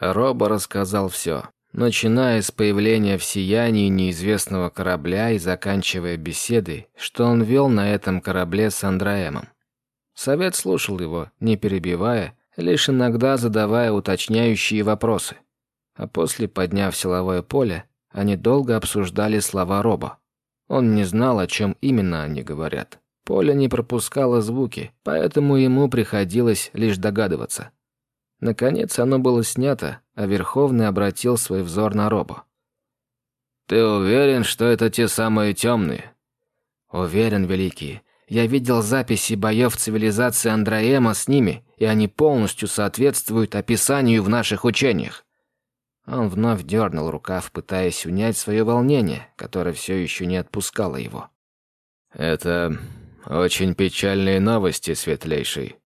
Робо рассказал все, начиная с появления в сиянии неизвестного корабля и заканчивая беседой, что он вел на этом корабле с Андраэмом. Совет слушал его, не перебивая, лишь иногда задавая уточняющие вопросы. А после, подняв силовое поле, они долго обсуждали слова Роба. Он не знал, о чем именно они говорят. Поле не пропускало звуки, поэтому ему приходилось лишь догадываться. Наконец оно было снято, а Верховный обратил свой взор на Робо. «Ты уверен, что это те самые темные?» «Уверен, Великий. Я видел записи боев цивилизации Андраема с ними, и они полностью соответствуют описанию в наших учениях». Он вновь дернул рукав, пытаясь унять свое волнение, которое все еще не отпускало его. «Это очень печальные новости, Светлейший.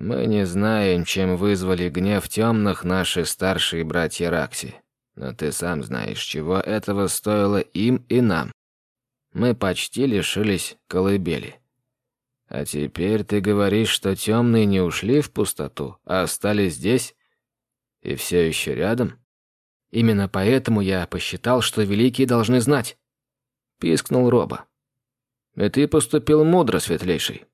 Мы не знаем, чем вызвали гнев темных наши старшие братья Ракси. Но ты сам знаешь, чего этого стоило им и нам. Мы почти лишились колыбели. А теперь ты говоришь, что темные не ушли в пустоту, а остались здесь и все еще рядом? Именно поэтому я посчитал, что великие должны знать. Пискнул Роба. И ты поступил мудро, светлейший.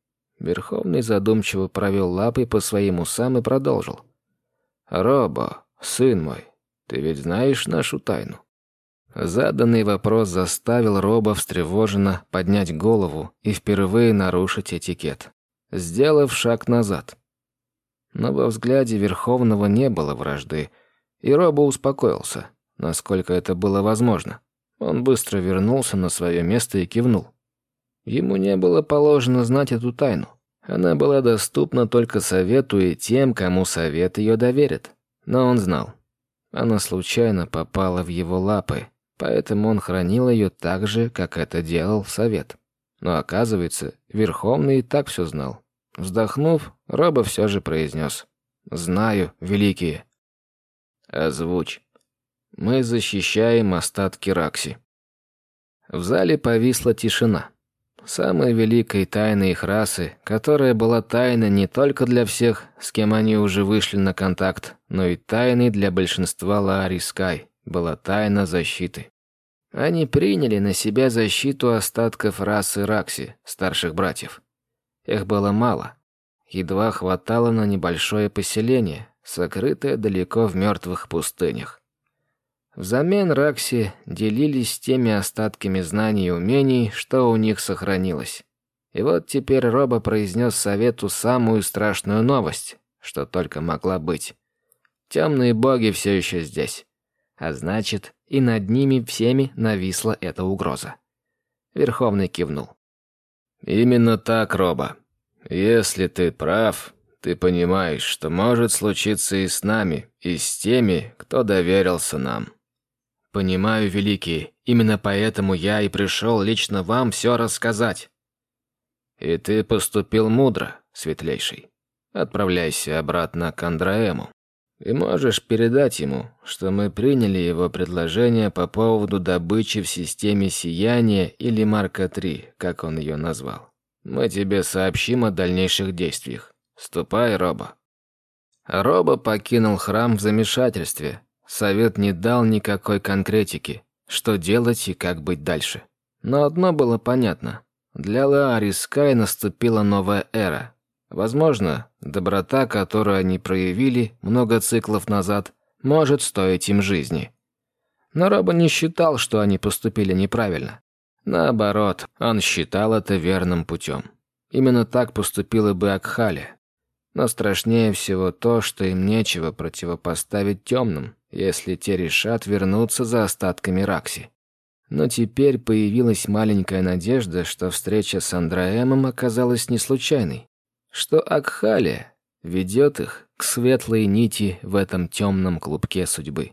Верховный задумчиво провел лапой по своим усам и продолжил. «Робо, сын мой, ты ведь знаешь нашу тайну?» Заданный вопрос заставил Роба встревоженно поднять голову и впервые нарушить этикет, сделав шаг назад. Но во взгляде Верховного не было вражды, и Роба успокоился, насколько это было возможно. Он быстро вернулся на свое место и кивнул. Ему не было положено знать эту тайну. Она была доступна только совету и тем, кому совет ее доверит. Но он знал. Она случайно попала в его лапы, поэтому он хранил ее так же, как это делал совет. Но оказывается, Верховный и так все знал. Вздохнув, Роба все же произнес. «Знаю, великие». «Озвучь. Мы защищаем остатки Ракси». В зале повисла тишина самой великой тайны их расы, которая была тайной не только для всех, с кем они уже вышли на контакт, но и тайной для большинства Лаари Скай, была тайна защиты. Они приняли на себя защиту остатков расы Ракси, старших братьев. Их было мало. Едва хватало на небольшое поселение, сокрытое далеко в мертвых пустынях. Взамен Ракси делились теми остатками знаний и умений, что у них сохранилось. И вот теперь Роба произнес совету самую страшную новость, что только могла быть. Темные боги все еще здесь. А значит, и над ними всеми нависла эта угроза. Верховный кивнул. «Именно так, Роба. Если ты прав, ты понимаешь, что может случиться и с нами, и с теми, кто доверился нам». «Понимаю, Великий, именно поэтому я и пришел лично вам все рассказать». «И ты поступил мудро, Светлейший. Отправляйся обратно к Андраэму. И можешь передать ему, что мы приняли его предложение по поводу добычи в системе Сияния или Марка-3, как он ее назвал. Мы тебе сообщим о дальнейших действиях. Ступай, Роба». Роба покинул храм в замешательстве, Совет не дал никакой конкретики, что делать и как быть дальше. Но одно было понятно. Для Лаари Скай наступила новая эра. Возможно, доброта, которую они проявили много циклов назад, может стоить им жизни. Но Роба не считал, что они поступили неправильно. Наоборот, он считал это верным путем. Именно так поступила бы Акхали. Но страшнее всего то, что им нечего противопоставить темным, если те решат вернуться за остатками Ракси. Но теперь появилась маленькая надежда, что встреча с Андраэмом оказалась не случайной, что Акхалия ведет их к светлой нити в этом темном клубке судьбы.